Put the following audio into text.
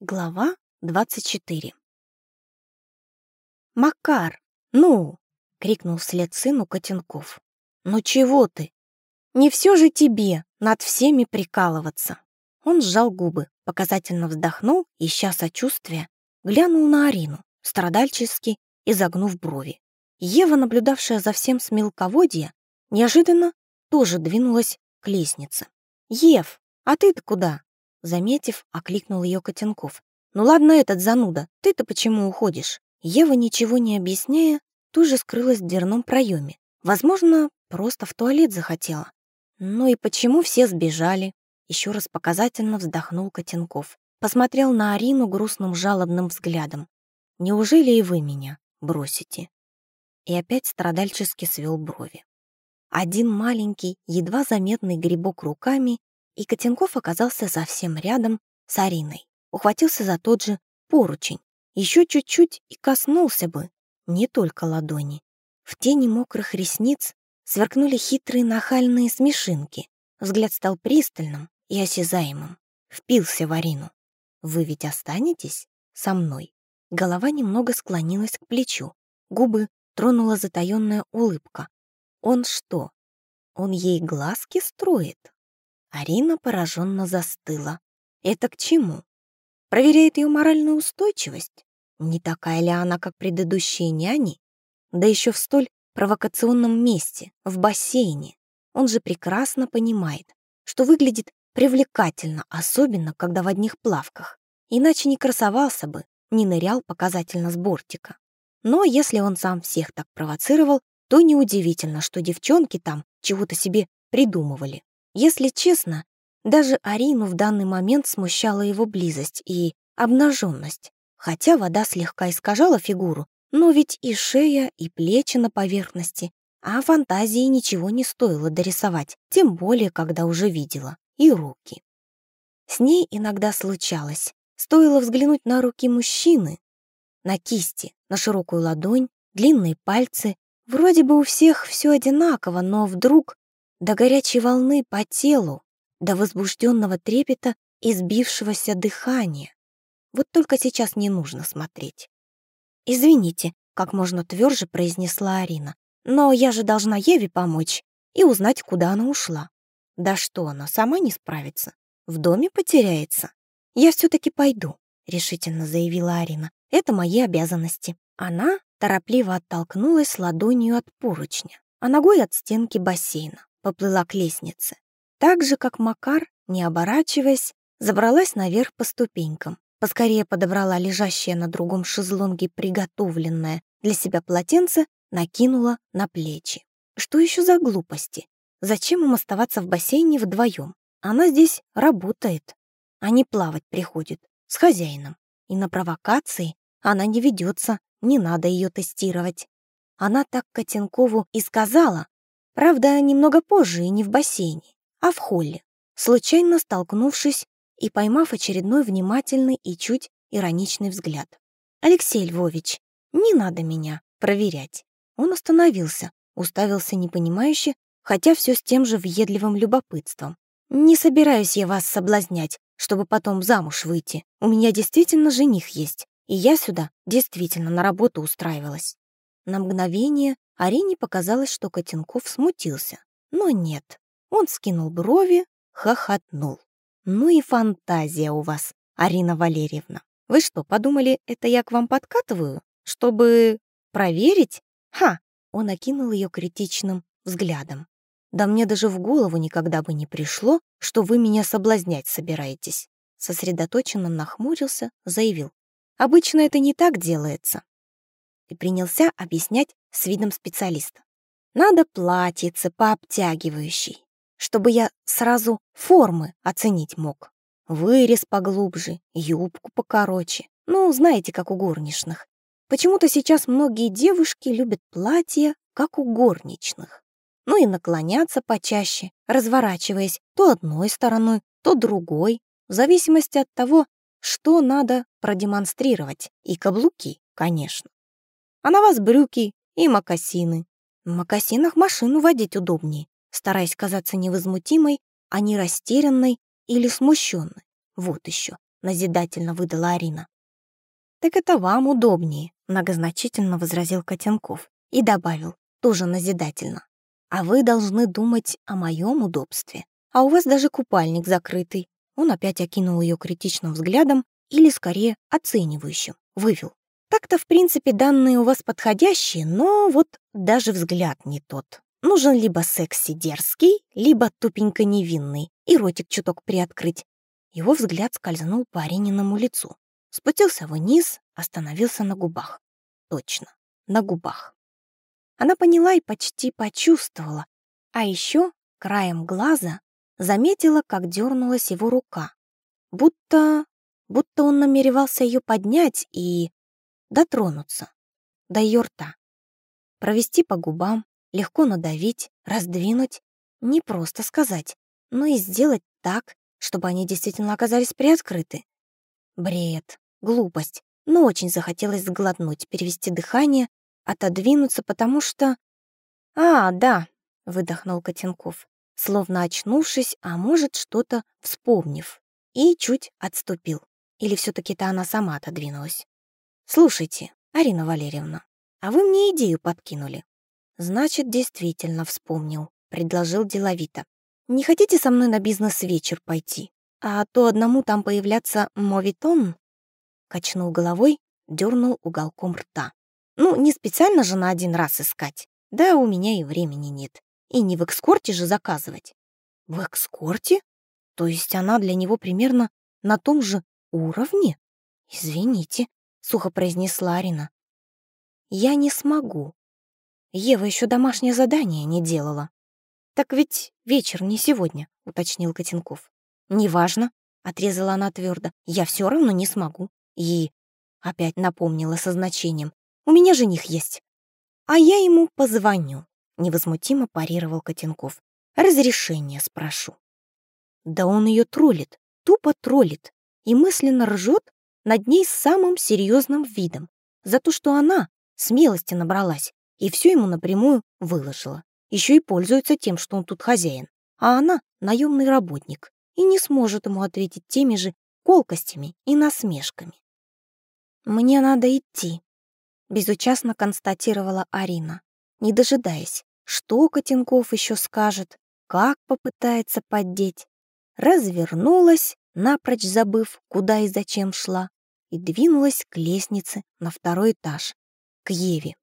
Глава 24 «Макар, ну!» — крикнул вслед сыну Котенков. «Ну чего ты? Не все же тебе над всеми прикалываться!» Он сжал губы, показательно вздохнул, ища сочувствия, глянул на Арину, страдальчески изогнув брови. Ева, наблюдавшая за всем с мелководья, неожиданно тоже двинулась к лестнице. «Ев, а ты-то куда?» Заметив, окликнул ее Котенков. «Ну ладно этот зануда, ты-то почему уходишь?» Ева, ничего не объясняя, тут же скрылась в дверном проеме. Возможно, просто в туалет захотела. Ну и почему все сбежали? Еще раз показательно вздохнул Котенков. Посмотрел на Арину грустным жалобным взглядом. «Неужели и вы меня бросите?» И опять страдальчески свел брови. Один маленький, едва заметный грибок руками и Котенков оказался совсем рядом с Ариной. Ухватился за тот же поручень. Еще чуть-чуть и коснулся бы, не только ладони. В тени мокрых ресниц сверкнули хитрые нахальные смешинки. Взгляд стал пристальным и осязаемым. Впился в Арину. «Вы ведь останетесь со мной?» Голова немного склонилась к плечу. Губы тронула затаённая улыбка. «Он что? Он ей глазки строит?» Арина пораженно застыла. Это к чему? Проверяет ее моральную устойчивость? Не такая ли она, как предыдущие няни? Да еще в столь провокационном месте, в бассейне. Он же прекрасно понимает, что выглядит привлекательно, особенно когда в одних плавках. Иначе не красовался бы, не нырял показательно с бортика. Но если он сам всех так провоцировал, то неудивительно, что девчонки там чего-то себе придумывали. Если честно, даже Арину в данный момент смущала его близость и обнаженность, хотя вода слегка искажала фигуру, но ведь и шея, и плечи на поверхности, а фантазии ничего не стоило дорисовать, тем более, когда уже видела, и руки. С ней иногда случалось, стоило взглянуть на руки мужчины, на кисти, на широкую ладонь, длинные пальцы, вроде бы у всех все одинаково, но вдруг до горячей волны по телу, до возбужденного трепета и сбившегося дыхания. Вот только сейчас не нужно смотреть. «Извините», — как можно тверже произнесла Арина, «но я же должна Еве помочь и узнать, куда она ушла». «Да что она, сама не справится? В доме потеряется? Я все-таки пойду», — решительно заявила Арина. «Это мои обязанности». Она торопливо оттолкнулась ладонью от поручня, а ногой от стенки бассейна поплыла к лестнице. Так же, как Макар, не оборачиваясь, забралась наверх по ступенькам. Поскорее подобрала лежащее на другом шезлонге приготовленное для себя полотенце, накинула на плечи. Что еще за глупости? Зачем им оставаться в бассейне вдвоем? Она здесь работает, а не плавать приходит с хозяином. И на провокации она не ведется, не надо ее тестировать. Она так Котенкову и сказала, Правда, немного позже и не в бассейне, а в холле, случайно столкнувшись и поймав очередной внимательный и чуть ироничный взгляд. «Алексей Львович, не надо меня проверять». Он остановился, уставился непонимающе, хотя все с тем же въедливым любопытством. «Не собираюсь я вас соблазнять, чтобы потом замуж выйти. У меня действительно жених есть, и я сюда действительно на работу устраивалась». На мгновение Арине показалось, что Котенков смутился. Но нет. Он скинул брови, хохотнул. «Ну и фантазия у вас, Арина Валерьевна. Вы что, подумали, это я к вам подкатываю? Чтобы проверить? Ха!» Он окинул ее критичным взглядом. «Да мне даже в голову никогда бы не пришло, что вы меня соблазнять собираетесь». Сосредоточенно нахмурился, заявил. «Обычно это не так делается и принялся объяснять с видом специалиста. Надо платьице пообтягивающий, чтобы я сразу формы оценить мог. Вырез поглубже, юбку покороче. Ну, знаете, как у горничных. Почему-то сейчас многие девушки любят платья, как у горничных. Ну и наклоняться почаще, разворачиваясь то одной стороной, то другой, в зависимости от того, что надо продемонстрировать, и каблуки, конечно а на вас брюки и мокасины. В мокасинах машину водить удобнее, стараясь казаться невозмутимой, а не растерянной или смущенной. Вот еще. назидательно выдала Арина. «Так это вам удобнее», — многозначительно возразил Котенков и добавил, тоже назидательно. «А вы должны думать о моем удобстве. А у вас даже купальник закрытый». Он опять окинул ее критичным взглядом или, скорее, оценивающим, вывел. Так-то, в принципе, данные у вас подходящие, но вот даже взгляд не тот. Нужен либо секси дерзкий, либо тупенько невинный, и ротик чуток приоткрыть. Его взгляд скользнул по Арининому лицу. Спустился вниз, остановился на губах. Точно, на губах. Она поняла и почти почувствовала. А еще краем глаза заметила, как дернулась его рука. Будто... будто он намеревался ее поднять и... дотронуться. До ее рта. Провести по губам, легко надавить, раздвинуть. Не просто сказать, но и сделать так, чтобы они действительно оказались приоткрыты. Бред. Глупость. Но очень захотелось сглотнуть, перевести дыхание, отодвинуться, потому что... «А, да», — выдохнул Котенков, словно очнувшись, а может, что-то вспомнив, и чуть отступил. Или все таки то она сама отодвинулась. «Слушайте, Арина Валерьевна, а вы мне идею подкинули». «Значит, действительно вспомнил», — предложил деловито. «Не хотите со мной на бизнес-вечер пойти? А то одному там появляться мовитон Качнул головой, дернул уголком рта. Ну, не специально же на один раз искать. Да у меня и времени нет. И не в экскорте же заказывать. В экскорте? То есть она для него примерно на том же уровне? Извините, сухо произнесла Арина. Я не смогу. Ева еще домашнее задание не делала. Так ведь вечер не сегодня, уточнил Котенков. Неважно, отрезала она твердо. Я все равно не смогу. И опять напомнила со значением. «У меня жених есть». «А я ему позвоню», — невозмутимо парировал Котенков. «Разрешение спрошу». Да он ее троллит, тупо троллит, и мысленно ржет над ней с самым серьезным видом за то, что она смелости набралась и все ему напрямую выложила. Еще и пользуется тем, что он тут хозяин, а она наемный работник и не сможет ему ответить теми же колкостями и насмешками. «Мне надо идти», — безучастно констатировала Арина, не дожидаясь, что Котенков еще скажет, как попытается поддеть. Развернулась, напрочь забыв, куда и зачем шла, и двинулась к лестнице на второй этаж, к Еве.